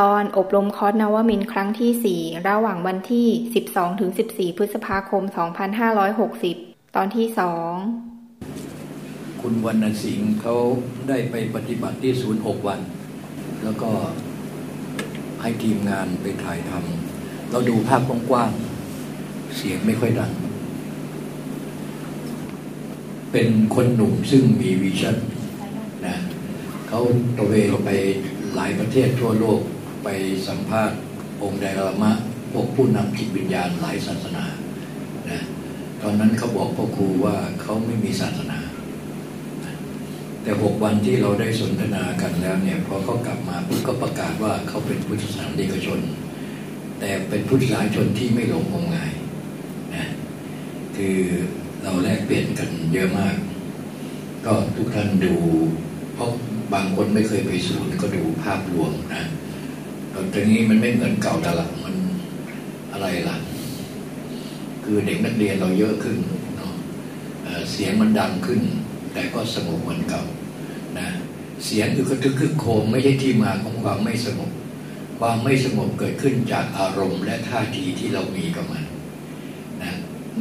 ตอนอบรมคอร์สนวมินครั้งที่ 4 ระหว่างวันที่ 12-14 พฤษภาคม 2560 ตอนที่สองคุณวรรณสิงห์เขาได้ไปปฏิบัติที่ศูนย์หกวัน แล้วก็ให้ทีมงานไปถ่ายทำเราดูภาพกว้างๆ เสียงไม่ค่อยดัง เป็นคนหนุ่มซึ่งมีวิชั่นนะเขาตระเวนไปหลายประเทศทั่วโลก ไปสัมภาษณ์องค์ไดลามะพวกผู้นำจิตวิญญาณหลายศาสนานะตอนนั้นเขาบอกพ่อครูว่าเขาไม่มีศาสนา แต่หกวันที่เราได้สนทนากันแล้วเนี่ยพอเขากลับมาปุ๊บก็ประกาศว่าเขาเป็นพุทธศาสนิกชน แต่เป็นพุทธศาสนิกชนที่ไม่หลงงมงายนะคือเราแลกเปลี่ยนกันเยอะมาก ก็ทุกท่านดูเพราะบางคนไม่เคยไปศูนย์ก็ดูภาพรวมนะ ตอนนี้มันไม่เหมือนเก่าแต่ละมันอะไรล่ะ คือเด็กนักเรียนเราเยอะขึ้นเนาะเสียงมันดังขึ้น แต่ก็สงบเหมือนเก่านะเสียงคือคือคือโคมไม่ใช่ที่มาของความไม่สงบ ความไม่สงบเกิดขึ้นจากอารมณ์และท่าทีที่เรามีกับมันนะ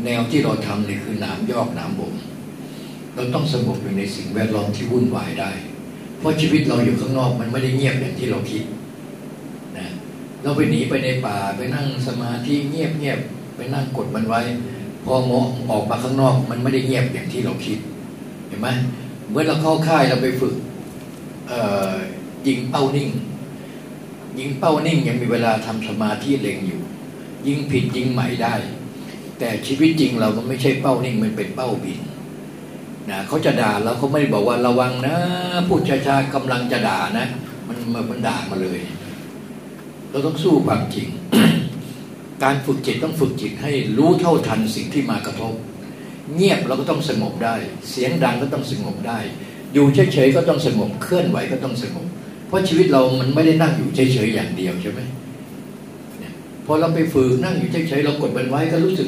แนวที่เราทำเนี่ยคือน้ำยอกน้ำบ่มเราต้องสงบอยู่ในสิ่งแวดล้อมที่วุ่นวายได้ เพราะชีวิตเราอยู่ข้างนอกมันไม่ได้เงียบอย่างที่เราคิด เราไปหนีไปในป่าไปนั่งสมาธิเงียบเงียบไปนั่งกดมันไว้ พอมองออกมาข้างนอก มันไม่ได้เงียบอย่างที่เราคิด เห็นไหมเมื่อเราเข้าค่ายเราไปฝึกยิงเป้านิ่ง ยิงเป้านิ่งยังมีเวลาทำสมาธิเล็งอยู่ ยิงผิดยิงใหม่ได้ แต่ชีวิตจริงเราก็ไม่ใช่เป้านิ่งมันเป็นเป้าบินนะเขาจะด่าเราเขาไม่ได้บอกว่าระวังนะพูดช้าๆกำลังจะด่านะ มันมันด่ามาเลย เราต้องสู้ความจริง การฝึกจิตต้องฝึกจิตให้รู้เท่าทันสิ่งที่มากระทบ เงียบเราก็ต้องสงบได้ เสียงดังก็ต้องสงบได้ อยู่เฉยๆก็ต้องสงบ เคลื่อนไหวก็ต้องสงบ เพราะชีวิตเรามันไม่ได้นั่งอยู่เฉยๆอย่างเดียวใช่ไหมพอเราไปฝึกนั่งอยู่เฉยๆเรากดบันไว้ก็รู้สึก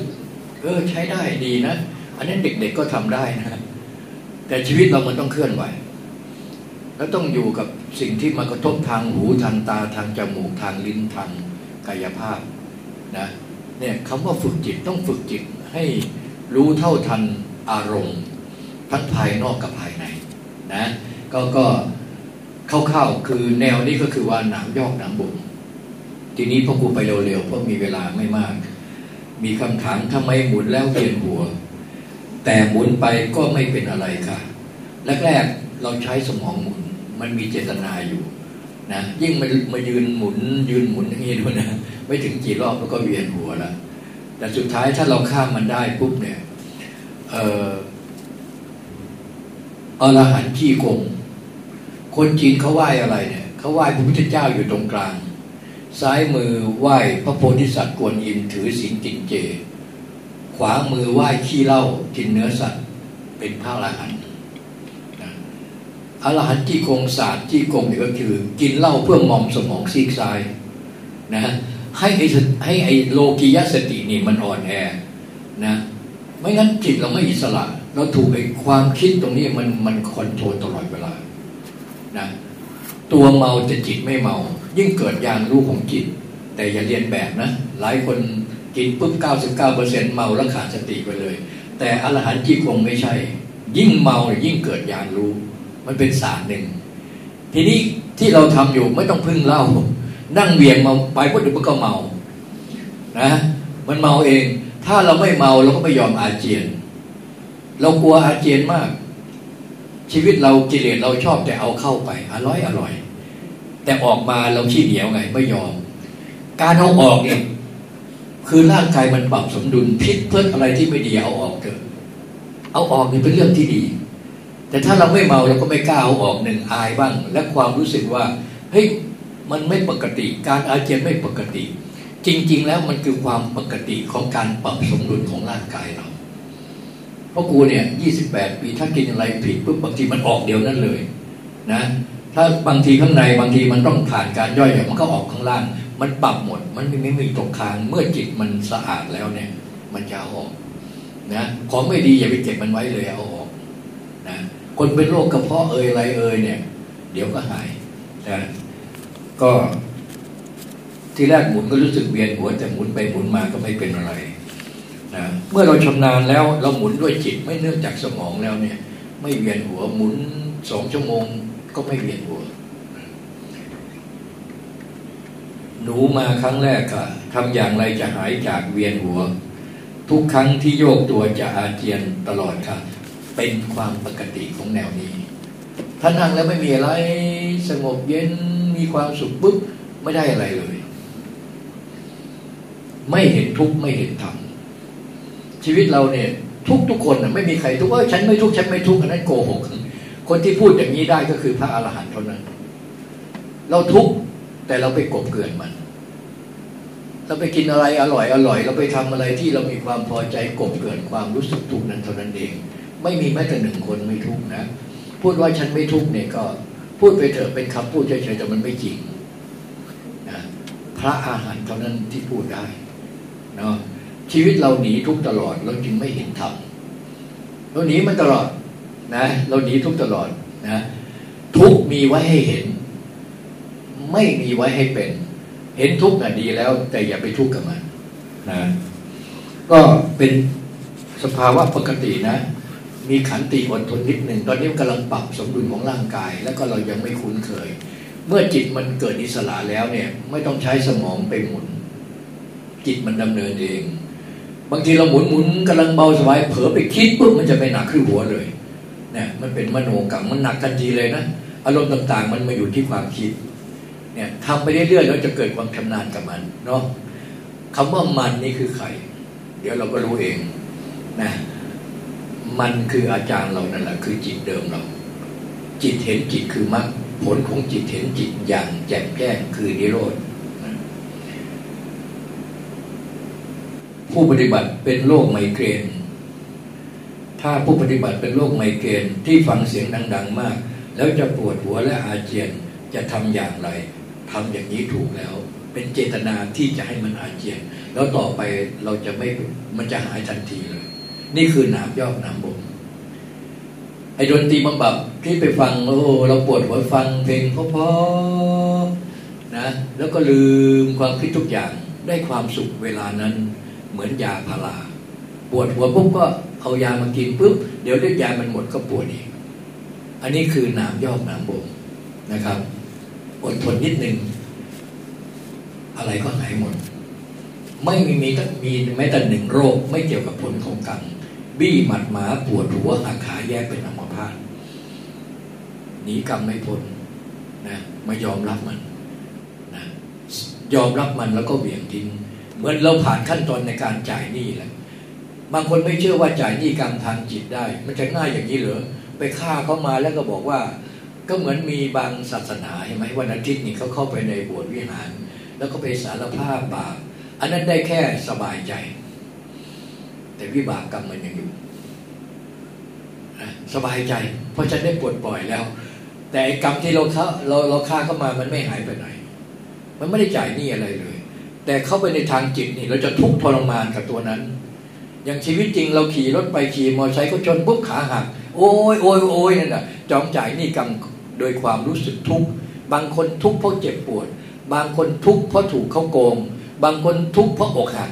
เออใช้ได้ดีนะ อันนั้นเด็กๆก็ทำได้นะแต่ชีวิตเรามันต้องเคลื่อนไหว แล้วต้องอยู่กับสิ่งที่มากระทบทางหูทางตาทางจมูกทางลิ้นทางกายภาพนะเนี่ยคำว่าฝึกจิตต้องฝึกจิตให้รู้เท่าทันอารมณ์ทั้งภายนอกกับภายในนะก็ก็เข้าๆคือแนวนี้ก็คือว่าหนังยอกหนังบุญทีนี้พ่อกูไปเร็วๆเพราะมีเวลาไม่มาก มีคำถามทำไมหมุนแล้วเวียนหัว แต่หมุนไปก็ไม่เป็นอะไรค่ะแรกๆเราใช้สมองหมุน มันมีเจตนาอยู่นะยิ่งมามายืนหมุน ยืนหมุนอย่างนี้ด้วยนะไม่ถึงกี่รอบแล้วก็เวียนหัวแล้วแต่สุดท้ายถ้าเราข้ามมันได้ปุ๊บเนี่ยเอออรหันต์ขี้กงคนจีนเขาไหว้อะไรเนี่ยเขาไหว้พระพุทธเจ้าอยู่ตรงกลาง ซ้ายมือไหว้พระโพธิสัตว์กวนอิมถือศีลจินเจ ขวามือไหว้ขี้เหล้ากินเนื้อสัตว์ เป็นพระอรหันต์ อรหันต์ที่คงศาสตร์ที่คงนี่ก็คือ กินเหล้าเพื่อมอมสมองซีกซ้ายนะให้ไอ้ให้ไอ้โลกิยสตินี่มันอ่อนแอนะ ไม่งั้นจิตเราไม่อิสระ เราถูกไอ้ความคิดตรงนี้มันมันคอนโทรลตลอดเวลานะตัวเมาจะจิตไม่เมา ยิ่งเกิดยานรู้ของจิต แต่อย่าเรียนแบบนะ หลายคนกินปุ๊บ 99%เมาแล้วขาดสติไปเลย แต่อรหันต์จีคงไม่ใช่ ยิ่งเมายิ่งเกิดญาณรู้ มันเป็นศาสตร์หนึ่ง ทีนี้ที่เราทำอยู่ไม่ต้องพึ่งเล่านั่งเวียงมาไปพุทธมันก็เมา นะ มันเมาเอง ถ้าเราไม่เมาเราก็ไม่ยอมอาเจียน เรากลัวอาเจียนมาก ชีวิตเรากิเลสเราชอบแต่เอาเข้าไป อร่อยอร่อย แต่ออกมาเราขี้เหนียวไง ไม่ยอม การเอาออกเนี่ยคือร่างกายมันปรับสมดุลพิษเพื่ออะไรที่ไม่ดีเอาออกเถอะเอาออกนี่เป็นเรื่องที่ดี แต่ถ้าเราไม่เมาเราก็ไม่กล้าเอาออกหนึ่งอายบ้าง และความรู้สึกว่าเฮ้ยมันไม่ปกติ การอาเจียนไม่ปกติ จริง ๆ แล้วมันคือความปกติของการปรับสมดุลของร่างกายเรา เพราะกูเนี่ยยี่สิบแปดปีถ้ากินอะไรผิดปุ๊บบางทีมันออกเดียวนั้นเลยนะถ้าบางทีข้างในบางทีมันต้องผ่านการย่อยมันก็ออกข้างล่าง มันปรับหมด มันไม่มีตกค้างเมื่อจิตมันสะอาดแล้วเนี่ย มันจะเอาออกนะของไม่ดีอย่าไปเก็บมันไว้เลยเอาออก นะคนเป็นโรคกระเพาะเอ่ยอะไรเอ่ยเนี่ย เดี๋ยวก็หายนะก็ที่แรกหมุนก็รู้สึกเวียนหัวแต่หมุนไปหมุนมาก็ไม่เป็นอะไรนะเมื่อเราชำนาญแล้วเราหมุนด้วยจิตไม่เนื่องจากสมองแล้วเนี่ย ไม่เวียนหัวหมุนสองชั่วโมงก็ไม่เวียนหัว หนูมาครั้งแรกค่ะทำอย่างไรจะหายจากเวียนหัว ทุกครั้งที่โยกตัวจะอาเจียนตลอดค่ะ เป็นความปกติของแนวนี้ถ้านั่งแล้วไม่มีอะไรสงบเย็นมีความสุขปุ๊บไม่ได้อะไรเลย ไม่เห็นทุกข์ไม่เห็นธรรมชีวิตเราเนี่ย ทุกทุกคนไม่มีใครทุกว่าฉันไม่ทุกข์ฉันไม่ทุกข์อันนั้นโกหกคนที่พูดอย่างนี้ได้ก็คือพระอรหันต์เท่านั้น เราทุกข์แต่เราไปกบเกลื่อนมัน เราไปกินอะไรอร่อยอร่อย เราไปทำอะไรที่เรามีความพอใจกบเกลื่อนความรู้สึกทุกข์นั้นเท่านั้นเอง ไม่มีแม้แต่หนึ่งคนไม่ทุกข์นะ พูดว่าฉันไม่ทุกข์เนี่ยก็ พูดไปเถอะเป็นคำพูดเฉยๆแต่มันไม่จริงนะพระอาหารเท่านั้นที่พูดได้เนาะชีวิตเราหนีทุกตลอดเราจึงไม่เห็นธรรมเราหนีมันตลอดนะ เราหนีทุกตลอดนะทุกมีไว้ให้เห็น ไม่มีไว้ให้เป็น เห็นทุกข์น่ะดีแล้ว แต่อย่าไปทุกข์กับมันนะก็เป็นสภาวะปกตินะ มีขันติอดทนนิดหนึ่งตอนนี้กำลังปรับสมดุลของร่างกาย แล้วก็เรายังไม่คุ้นเคย เมื่อจิตมันเกิดอิสระแล้วเนี่ย ไม่ต้องใช้สมองไปหมุน จิตมันดำเนินเอง บางทีเราหมุนหมุนกำลังเบาสบายเผลอไปคิดปุ๊บมันจะไปหนักขึ้นหัวเลยเนี่ยมันเป็นมโนกรรมมันหนักทันทีเลยนะอารมณ์ต่าง ๆ มันมาอยู่ที่ความคิดเนี่ยทำไปเรื่อยๆแล้วจะเกิดความชำนาญกับมันเนาะคำว่ามันนี่คือใคร เดี๋ยวเราก็รู้เองนะ มันคืออาจารย์เรานั่นแหละคือจิตเดิมเรา จิตเห็นจิตคือมรรคผลของจิตเห็นจิตอย่างแจ่มแจ้งคือนิโรธผู้ปฏิบัติเป็นโรคไมเกรน ถ้าผู้ปฏิบัติเป็นโรคไมเกรนที่ฟังเสียงดัง ๆ มาก แล้วจะปวดหัวและอาเจียนจะทำอย่างไรทำอย่างนี้ถูกแล้ว เป็นเจตนาที่จะให้มันอาเจียน แล้วต่อไปเราจะไม่มันจะหายทันทีเลย นี่คือหนามยอกหนามบกไอ้ดนตรีบำบัดที่ไปฟังโอ้เราปวดหัวฟังเพลงเพราะๆนะแล้วก็ลืมความคิดทุกอย่างได้ความสุขเวลานั้นเหมือนยาพาราปวดหัวปุ๊บก็เอายามากินปุ๊บเดี๋ยวเลือดยามันหมดก็ปวดอีกอันนี้คือหนามยอกหนามบกนะครับอดทนนิดหนึ่งอะไรก็หายหมด ไม่มีมีมีแม้แต่หนึ่งโรคไม่เกี่ยวกับผลของกรรม บี้หมัดหมาปวดหัวหักขาแยกเป็นอัมพาตหนีกรรมไม่พ้นนะไม่ยอมรับมันนะยอมรับมันแล้วก็เบี่ยงทิ้งเหมือนเราผ่านขั้นตอนในการจ่ายหนี้แหละบางคนไม่เชื่อว่าจ่ายหนี้กรรมทางจิตได้ มันจะง่ายอย่างนี้เหรอไปฆ่าเขามาแล้วก็บอกว่า ก็เหมือนมีบางศาสนาใช่ไหมวันอาทิตย์นี่เขาเข้าไปในโบสถ์วิหาร แล้วก็ไปสารภาพบาปอันนั้นได้แค่สบายใจ แต่วิบากกรรมมันยังอยู่สบายใจ เพราะฉันได้ปวดปล่อยแล้ว แต่กรรมที่เราฆ่าเราเราฆ่าเข้ามามันไม่หายไปไหน มันไม่ได้จ่ายหนี้อะไรเลย แต่เข้าไปในทางจิตนี่ เราจะทุกข์ทรมานกับตัวนั้น อย่างชีวิตจริงเราขี่รถไปขี่มอเตอร์ไซค์ก็ชนปุ๊บขาหักโอ้ยโอ้ยโอ้ยนั่นแหะจองจ่ายหนี้กรรมโดยความรู้สึกทุกข์บางคนทุกข์เพราะเจ็บปวด บางคนทุกข์เพราะถูกเขาโกง บางคนทุกข์เพราะอกหัก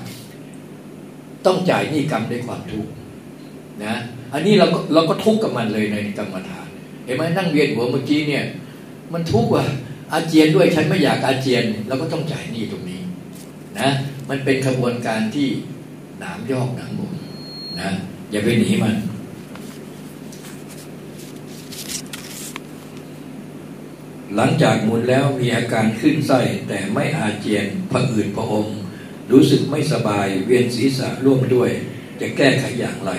ต้องจ่ายหนี้กรรมด้วยความทุกข์นะอันนี้เราก็เราก็ทุกข์กับมันเลยในกรรมฐานเห็นไหมนั่งเวียนหัวเมื่อกี้เนี่ย มันทุกข์ว่ะอาเจียนด้วยฉันไม่อยากอาเจียนเราก็ต้องจ่ายหนี้ตรงนี้นะมันเป็นกระบวนการที่หนามยอกหนามบนนะอย่าไปหนีมันหลังจากหมุนแล้วมีอาการขึ้นไส้แต่ไม่อาเจียนผะอืดผะอม รู้สึกไม่สบายเวียนศีรษะร่วมด้วย จะแก้ไขอย่างไร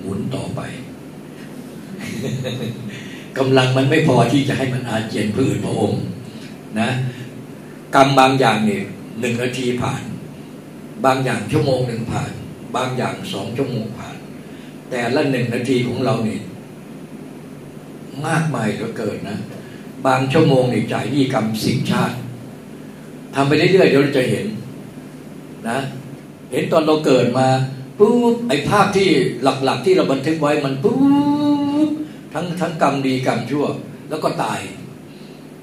หมุนต่อไปกำลังมันไม่พอที่จะให้มันอาเจียนพืชพระองค์นะกรรมบางอย่างเนี่ยหนึ่งนาทีผ่าน บางอย่างชั่วโมงหนึ่งผ่าน บางอย่างสองชั่วโมงผ่าน แต่ละหนึ่งนาทีของเราเนี่ยมากมายเหลือเกินนะ บางชั่วโมงเนี่ยจ่ายยี่กรรมสิบชาติทำไปเรื่อยๆเดี๋ยวเราจะเห็น นะเห็นตอนเราเกิดมาปุ๊บไอ้ภาพที่หลักๆ ที่เราบันทึกไว้มันปุ๊บทั้งทั้งกรรมดีกรรมชั่ว แล้วก็ตาย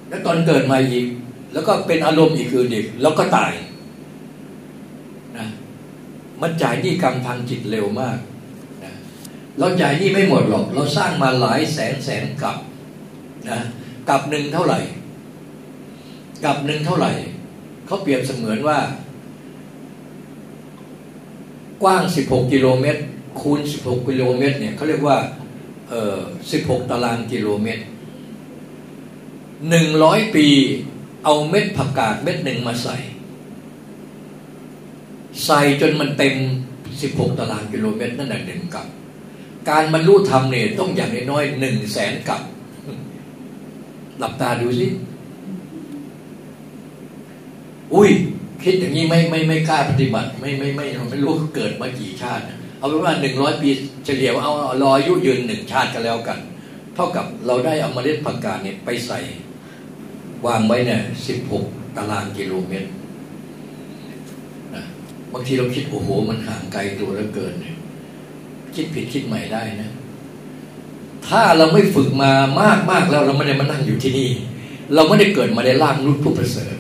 แล้วตอนเกิดมาอีก แล้วก็เป็นอารมณ์อีกคือเด็กแล้วก็ตายนะมันจ่ายหนี้กรรมทางจิตเร็วมากนะเราจ่ายหนี้ไม่หมดหรอก เราสร้างมาหลายแสนแสนกับนะกับหนึ่งเท่าไหร่ กับหนึ่งเท่าไหร่เขาเปรียบเสมือนว่า กว้าง 16 กิโลเมตร คูณ 16 กิโลเมตรเนี่ยเขาเรียกว่าเอ่อ16 ตารางกิโลเมตร 100 ปี เอาเม็ดผักกาดเม็ดหนึ่งมาใส่ ใส่จนมันเต็ม 16 ตารางกิโลเมตร นั่นแหละหนึ่งกับ การบรรลุธรรมเนี่ยต้องอย่างน้อยหนึ่งแสนกับ หลับตาดูสิอุ้ย คิดอย่างนี้ไม่ไม่ไม่กล้าปฏิบัติ ไม่ไม่ไม่ไม่รู้เกิดมากี่ชาติ เอาเป็นว่าหนึ่งร้อยปีเฉลี่ยเอารออายุยืนหนึ่งชาติก็แล้วกัน เท่ากับเราได้เอาเมล็ดผักกาดเนี่ยไปใส่ วางไว้เนี่ยสิบหกตารางกิโลเมตรนะบางทีเราคิดโอ้โห มันห่างไกลตัวเหลือเกินเนี่ยคิดผิดคิดใหม่ได้นะ ถ้าเราไม่ฝึกมามากมากแล้วเราไม่ได้มานั่งอยู่ที่นี่ เราไม่ได้เกิดมาในร่างรุ่นผู้ประเสริฐ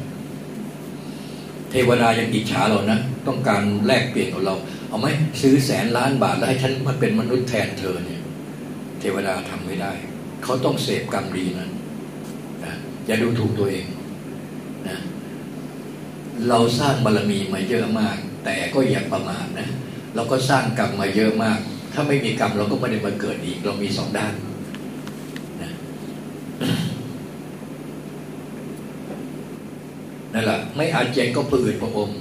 วดายังอิจฉาเรานะ ต้องการแลกเปลี่ยนกับเรา เอาไหมซื้อแสนล้านบาทแล้วให้ฉันมาเป็นมนุษย์แทนเธอเนี่ย เทวดาทำไม่ได้ เขาต้องเสพกรรมดีนั้นนะอย่าดูถูกตัวเองนะเราสร้างบารมีมาเยอะมาก แต่ก็อย่าประมาทนะ เราก็สร้างกรรมมาเยอะมาก ถ้าไม่มีกรรมเราก็ไม่ได้มาเกิดอีก เรามีสองด้านนะนั่นแหละ ไม่อาเจียนก็ผืดประอม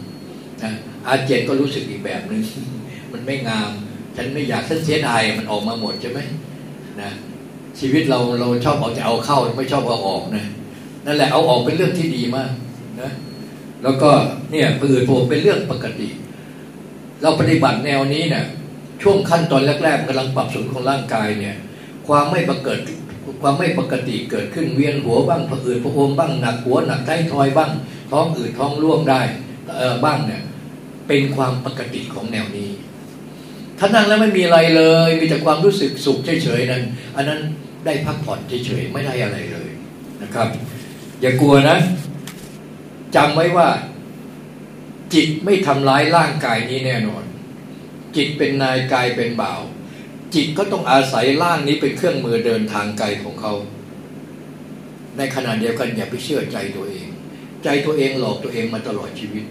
นะอาเจียนก็รู้สึกอีกแบบหนึ่งมันไม่งาม ฉันไม่อยากฉันเสียดายมันออกมาหมดใช่ไหมนะชีวิตเราเราชอบเอาจะเอาเข้าไม่ชอบเอาออกนะนั่นแหละเอาออกเป็นเรื่องที่ดีมากนะแล้วก็เนี่ยผืดผมเป็นเรื่องปกติ เราปฏิบัติแนวนี้เนี่ยช่วงขั้นตอนแรกๆกำลังปรับสมของร่างกายเนี่ย ความไม่ปกติความไม่ปกติเกิดขึ้นเวียนหัวบ้างผะอืดผะอมบ้างหนักหัวหนักไท้ทอยบ้าง ท้องอืดท้องร่วงได้เออบ้างเนี่ยเป็นความปกติของแนวนี้ ถ้านั่งแล้วไม่มีอะไรเลย มีแต่ความรู้สึกสุขเฉยๆนั้น อันนั้นได้พักผ่อนเฉยๆไม่ได้อะไรเลยนะครับ อย่ากลัวนะจำไว้ว่า จิตไม่ทำร้ายร่างกายนี้แน่นอน จิตเป็นนายกายเป็นบ่าว จิตก็ต้องอาศัยร่างนี้เป็นเครื่องมือเดินทางไกลของเขา ในขณะเดียวกันอย่าไปเชื่อใจตัวเอง ใจตัวเองหลอกตัวเองมาตลอดชีวิต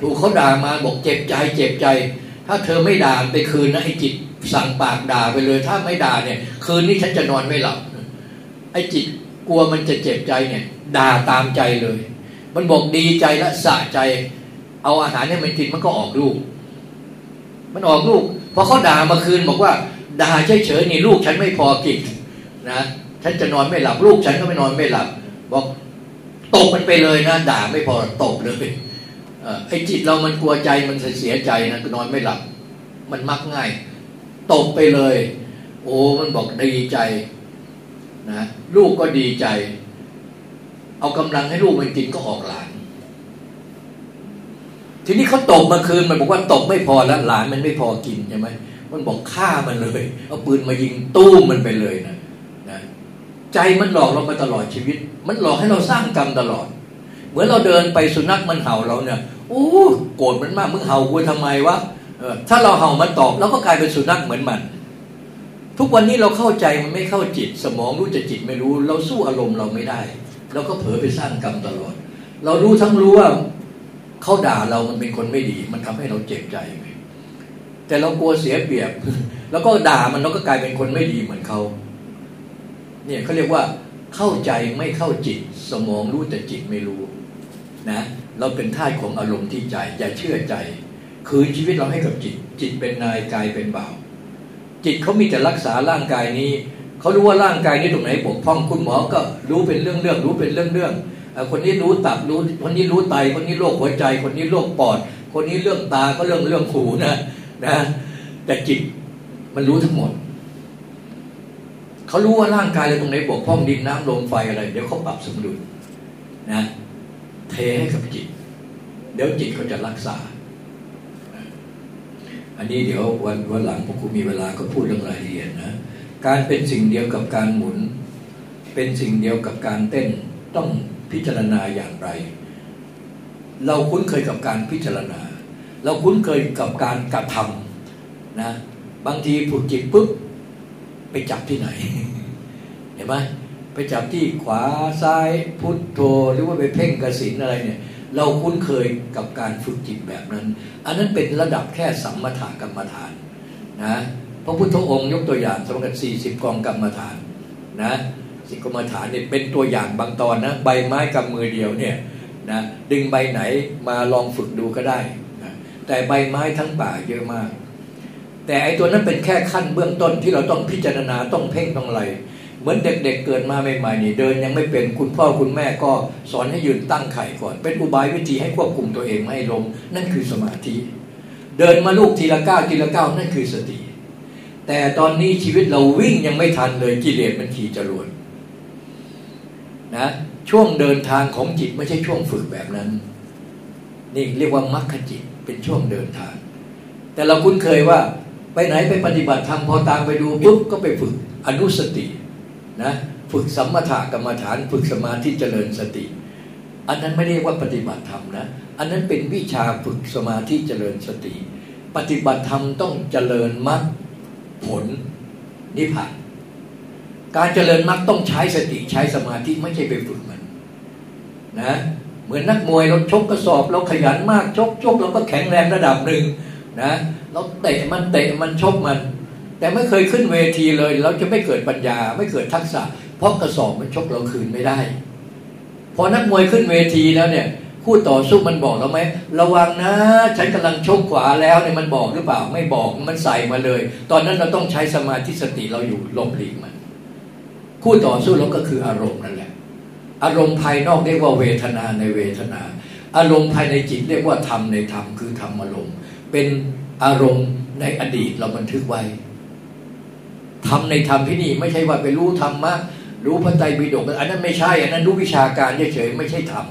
ถูกเขาด่ามาบอกเจ็บใจ เจ็บใจ ถ้าเธอไม่ด่าไปคืนนะไอ้จิตสั่งปากด่าไปเลย ถ้าไม่ด่าเนี่ย คืนนี้ฉันจะนอนไม่หลับไอ้จิตกลัวมันจะเจ็บใจเนี่ย ด่าตามใจเลย มันบอกดีใจและสะใจ เอาอาหารให้มันกินมันก็ออกลูก มันออกลูกพอเขาด่ามาคืนบอกว่าด่าเฉยๆนี่ลูกฉันไม่พอกินนะฉันจะนอนไม่หลับ ลูกฉันก็ไม่นอนไม่หลับ บอก ตบมันไปเลยนะด่าไม่พอตบเลยไอ้จิตเรามันกลัวใจมันเสียใจนะนอนไม่หลับ มันมักง่ายตบไปเลย โอ้มันบอกดีใจนะลูกก็ดีใจ เอากำลังให้ลูกมันกินก็ออกหลาน ทีนี้เขาตบมาคืนมันบอกว่าตบไม่พอแล้วหลานมันไม่พอกินใช่ไหมมันบอกฆ่ามันเลย เอาปืนมายิงตู้มมันไปเลยนะนะ ใจมันหลอกเรามาตลอดชีวิต มันหลอกให้เราสร้างกรรมตลอด เหมือนเราเดินไปสุนัขมันเห่าเราเนี่ยโอ้โกรธมันมากมึงเห่ากูทำไมวะถ้าเราเห่ามันตอบเราก็กลายเป็นสุนัขเหมือนมัน ทุกวันนี้เราเข้าใจมันไม่เข้าจิต สมองรู้จะจิตไม่รู้ เราสู้อารมณ์เราไม่ได้เราก็เผลอไปสร้างกรรมตลอด เรารู้ทั้งรู้ว่าเขาด่าเรามันเป็นคนไม่ดี มันทำให้เราเจ็บใจไหมแต่เรากลัวเสียเปรียบ แล้วก็ด่ามันเราก็กลายเป็นคนไม่ดีเหมือนเขา เนี่ยเขาเรียกว่าเข้าใจไม่เข้าจิต สมองรู้แต่จิตไม่รู้นะเราเป็นท่าของอารมณ์ที่ใจ อย่าเชื่อใจ คืนชีวิตเราให้กับจิต จิตเป็นนายกายเป็นบ่าว จิตเขามีแต่รักษาร่างกายนี้เขารู้ว่าร่างกายนี้ตรงไหนบกพร่องคุณหมอก็รู้เป็นเรื่องเรื่องรู้เป็นเรื่องเรื่องคนนี้รู้ตับรู้คนนี้รู้ไตคนนี้โรคหัวใจ คนนี้โรคปอด คนนี้เรื่องตาก็เรื่องเรื่องหูนะนะแต่จิตมันรู้ทั้งหมด เขารู้ว่าร่างกายเราตรงไหนบกพร่องดินน้ำลมไฟอะไร เดี๋ยวเขาปรับสมดุลนะเทให้กับจิต เดี๋ยวจิตเขาจะรักษา อันนี้เดี๋ยววันวันหลังพวกคุณมีเวลาก็พูดเรื่องรายละเอียดนะการเป็นสิ่งเดียวกับการหมุน เป็นสิ่งเดียวกับการเต้นต้องพพิจารณาอย่างไร เราคุ้นเคยกับการพิจารณา เราคุ้นเคยกับการกระทำนะบางทีผูกจิตปุ๊บ ไปจับที่ไหน เห็นไหมไปจับที่ขวาซ้ายพุทโธหรือว่าไปเพ่งกสินอะไรเนี่ย เราคุ้นเคยกับการฝึกจิตแบบนั้น อันนั้นเป็นระดับแค่สัมมาถากรรมฐานนะพระพุทธองค์ยกตัวอย่างสมกันสี่สิบกองกรรมฐานนะสิกรรมฐานเนี่ยเป็นตัวอย่างบางตอนนะ ใบไม้กำมือเดียวเนี่ยนะดึงใบไหนมาลองฝึกดูก็ได้นะแต่ใบไม้ทั้งป่าเยอะมาก แต่ไอตัวนั้นเป็นแค่ขั้นเบื้องต้นที่เราต้องพิจารณาต้องเพ่งต้องอะไรเหมือนเด็กๆเเกิดมาใหม่ๆนี่เดินยังไม่เป็นคุณพ่อคุณแม่ก็สอนให้ยืนตั้งไข่ก่อน เป็นอุบายวิธีให้ควบคุมตัวเองไม่ให้ล้มนั่นคือสมาธิ เดินมาลูกทีละก้าวทีละก้าวนั่นคือสติ แต่ตอนนี้ชีวิตเราวิ่งยังไม่ทันเลยกิเลสมันขี่จรวดนะช่วงเดินทางของจิตไม่ใช่ช่วงฝึกแบบนั้น นี่เรียกว่ามรรคจิตเป็นช่วงเดินทาง แต่เราคุ้นเคยว่า ไปไหนไปปฏิบัติธรรมพอตามไปดูปุ๊บก็ไปฝึกอนุสตินะฝึกสัมมาถกรรมฐาน ฝึกสมาธิเจริญสติ อันนั้นไม่เรียกว่าปฏิบัติธรรมนะอันนั้นเป็นวิชาฝึกสมาธิเจริญสติ ปฏิบัติธรรมต้องเจริญมรรคผลนิพพานการเจริญมรรคต้องใช้สติใช้สมาธิไม่ใช่ไปฝึกมันนะเหมือนนักมวยเราชกกระสอบเราขยันมากชกชกเราก็แข็งแรงระดับหนึ่งนะ เราเตะมันเตะมันชกมัน แต่ไม่เคยขึ้นเวทีเลย เราจะไม่เกิดปัญญา ไม่เกิดทักษะ เพราะกระสอบมันชกเราคืนไม่ได้ พอนักมวยขึ้นเวทีแล้วเนี่ยคู่ต่อสู้มันบอกเราไหมระวังนะ ฉันกำลังชกขวาแล้วเนี่ยมันบอกหรือเปล่าไม่บอกมันใส่มาเลย ตอนนั้นเราต้องใช้สมาธิสติเราอยู่ลบหลีกมัน คู่ต่อสู้เราก็คืออารมณ์นั่นแหละ อารมณ์ภายนอกเรียกว่าเวทนาในเวทนา อารมณ์ภายในจิตเรียกว่าธรรมในธรรมคือธรรมอารมณ์เป็น อารมณ์ในอดีตเราบันทึกไว้ทำในธรรมที่นี่ไม่ใช่ว่าไปรู้ธรรมะรู้พระไตรปิฎกอันนั้นไม่ใช่ อันนั้นรู้วิชาการเฉยๆไม่ใช่ธรรม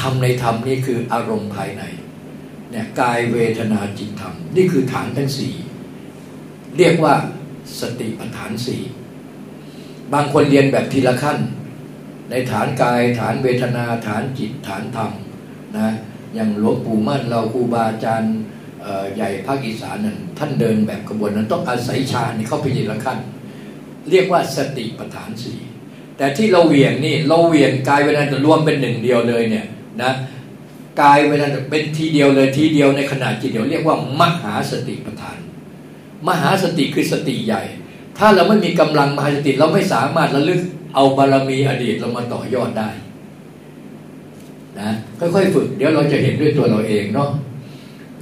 ธรรมในธรรมนี่คืออารมณ์ภายในเนี่ยกายเวทนาจิตธรรม นี่คือฐานทั้งสี่เรียกว่าสติปัฏฐานสี่บางคนเรียนแบบทีละขั้น ในฐานกายฐานเวทนาฐานจิตฐานธรรมนะอย่างหลวงปู่มั่นเราครูบาอาจารย์ ใหญ่ภาคอีสานนั้นท่านเดินแบบกระบวนนั้นต้องอาศัยฌานเข้าไปยีละขั้น เรียกว่าสติปัฏฐานสี่แต่ที่เราเวียนนี่เราเวียนกายเวทนาจะรวมเป็นหนึ่งเดียวเลยเนี่ยนะกายเวทนาเป็นทีเดียวเลยทีเดียวในขณะจิตเดียวเรียกว่ามหาสติปัฏฐาน มหาสติคือสติใหญ่ ถ้าเราไม่มีกำลังมหาสติเราไม่สามารถระลึกเอาบารมีอดีตเรามาต่อยอดได้นะค่อยๆฝึกเดี๋ยวเราจะเห็นด้วยตัวเราเองเนาะ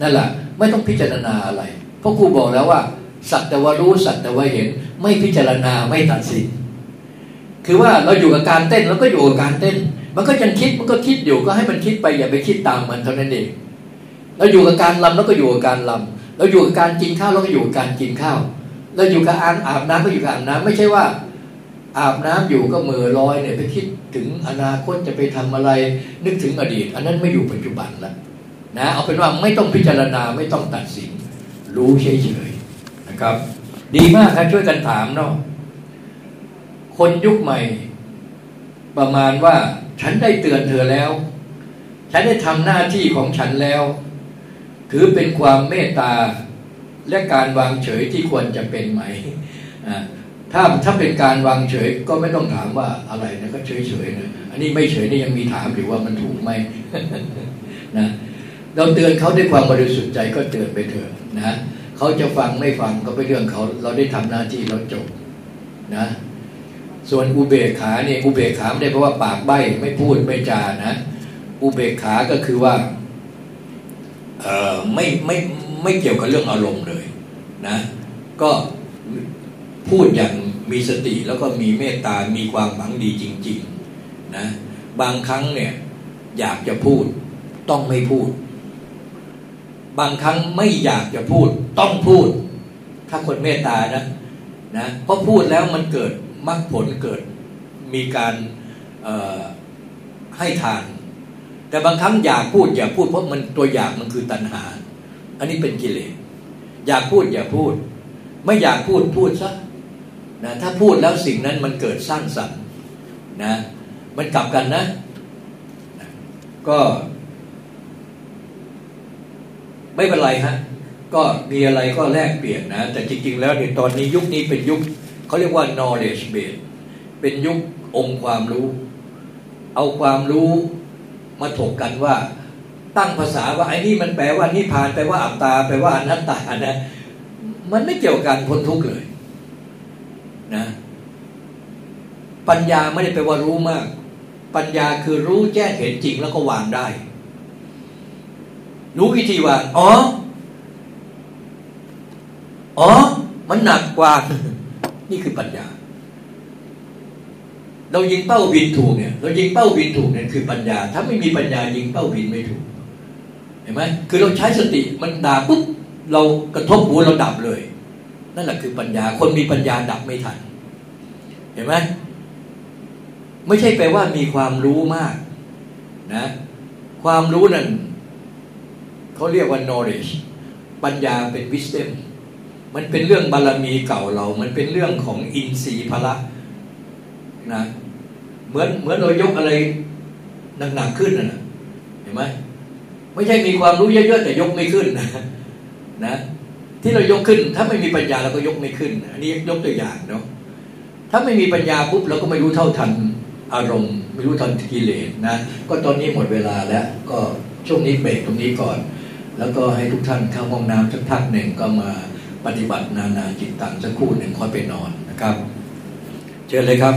นั่นแหละ ไม่ต้องพิจารณาอะไร เพราะครูบอกแล้วว่า สักแต่ว่ารู้สักแต่ว่าเห็น ไม่พิจารณาไม่ตัดสินคือว่าเราอยู่กับการเต้นเราก็อยู่กับการเต้น มันก็ยังคิดมันก็คิดอยู่ก็ให้มันคิดไปอย่าไปคิดตามมันเท่านั้นเองเราอยู่กับการลำเราก็อยู่กับการลำเราอยู่กับการกินข้าวเราก็อยู่กับการกินข้าวเราอยู่กับอาบอาบน้ำก็อยู่กับอาบน้ำไม่ใช่ว่า อาบน้ำอยู่ก็มือลอยเนี่ยไปคิดถึงอนาคตจะไปทำอะไร นึกถึงอดีต อันนั้นไม่อยู่ปัจจุบันแล้ว นะเอาเป็นว่าไม่ต้องพิจารณาไม่ต้องตัดสิน รู้เฉยๆนะครับ ดีมากครับช่วยกันถามเนาะคนยุคใหม่ ประมาณว่า ฉันได้เตือนเธอแล้ว ฉันได้ทำหน้าที่ของฉันแล้ว ถือเป็นความเมตตาและการวางเฉยที่ควรจะเป็นไหมถ้าถ้าเป็นการวางเฉยก็ไม่ต้องถามว่าอะไรนะก็เฉยเฉยนะอันนี้ไม่เฉยนี่ยังมีถามอยู่ว่ามันถูกไหมนะ เราเตือนเขาด้วยความบริสุทธิ์ใจก็เตือนไปเถอะนะเขาจะฟังไม่ฟังก็เป็นเรื่องเขาเราได้ทำหน้าที่เราจบนะส่วนอุเบกขาเนี่ยอุเบกขาไม่ได้เพราะว่าปากใบ้ไม่พูดไม่จานะ อุเบกขาก็คือว่าเออไม่ไม่ไม่เกี่ยวกับเรื่องอารมณ์เลยนะ ก็พูดอย่างมีสติแล้วก็มีเมตตา มีความหวังดีจริง ๆนะบางครั้งเนี่ยอยากจะพูดต้องไม่พูด บางครั้งไม่อยากจะพูด ต้องพูด ถ้าคนเมตตานะนะเพราะพูดแล้วมันเกิดมรรคผลเกิดมีการให้ทาน แต่บางครั้งอยากพูดอย่าพูดเพราะมันตัวอยากมันคือตัณหา อันนี้เป็นกิเลสอยากพูดอย่าพูด ไม่อยากพูดพูดซะนะถ้าพูดแล้วสิ่งนั้นมันเกิดสร้างสรรค์นะมันกลับกันนะ ก็ ไม่เป็นไรฮะก็มีอะไรก็แลกเปลี่ยนนะ แต่จริง ๆ แล้วเนี่ยตอนนี้ยุคนี้เป็นยุคเขาเรียกว่า knowledge base เป็นยุคองค์ความรู้ เอาความรู้มาถกกันว่า ตั้งภาษาว่าไอ้นี่มันแปลว่านิพานแปลว่าอัตตาแปลว่าอนัตตานะมันไม่เกี่ยวกันพ้นทุกข์เลย นะ ปัญญาไม่ได้แปลว่ารู้มาก ปัญญาคือรู้แจ้งเห็นจริงแล้วก็วางได้ รู้วิธีว่าอ๋อ อ๋อ มันหนักกว่า นี่คือปัญญา เรายิงเป้าบินถูกเนี่ย เรายิงเป้าบินถูกเนี่ยคือปัญญา ถ้าไม่มีปัญญายิงเป้าบินไม่ถูก เห็นไหมคือเราใช้สติมันด่าปุ๊บเรากระทบหัวเราดับเลย นั่นแหละคือปัญญา คนมีปัญญาดับไม่ทัน เห็นไหมไม่ใช่แปลว่ามีความรู้มาก นะ ความรู้นั่น เขาเรียกว่า knowledge ปัญญาเป็น wisdom มันเป็นเรื่องบารมีเก่าเรา มันเป็นเรื่องของอินทรีย์พละนะเหมือนเหมือนเรายกอะไรหนักๆขึ้นนะเห็นไหมไม่ใช่มีความรู้เยอะๆแต่ยกไม่ขึ้นนะนะที่เรายกขึ้น ถ้าไม่มีปัญญาเราก็ยกไม่ขึ้น อันนี้ยกตัวอย่างเนาะถ้าไม่มีปัญญาปุ๊บเราก็ไม่รู้เท่าทันอารมณ์ ไม่รู้ทันกิเลสนะ ก็ตอนนี้หมดเวลาแล้ว ก็ช่วงนี้เบรกตรงนี้ก่อน แล้วก็ให้ทุกท่านเข้าห้องน้ำสักพักหนึ่งก็มาปฏิบัตินานาจิตตังสักคู่หนึ่งค่อยไปนอนนะครับ เชิญเลยครับ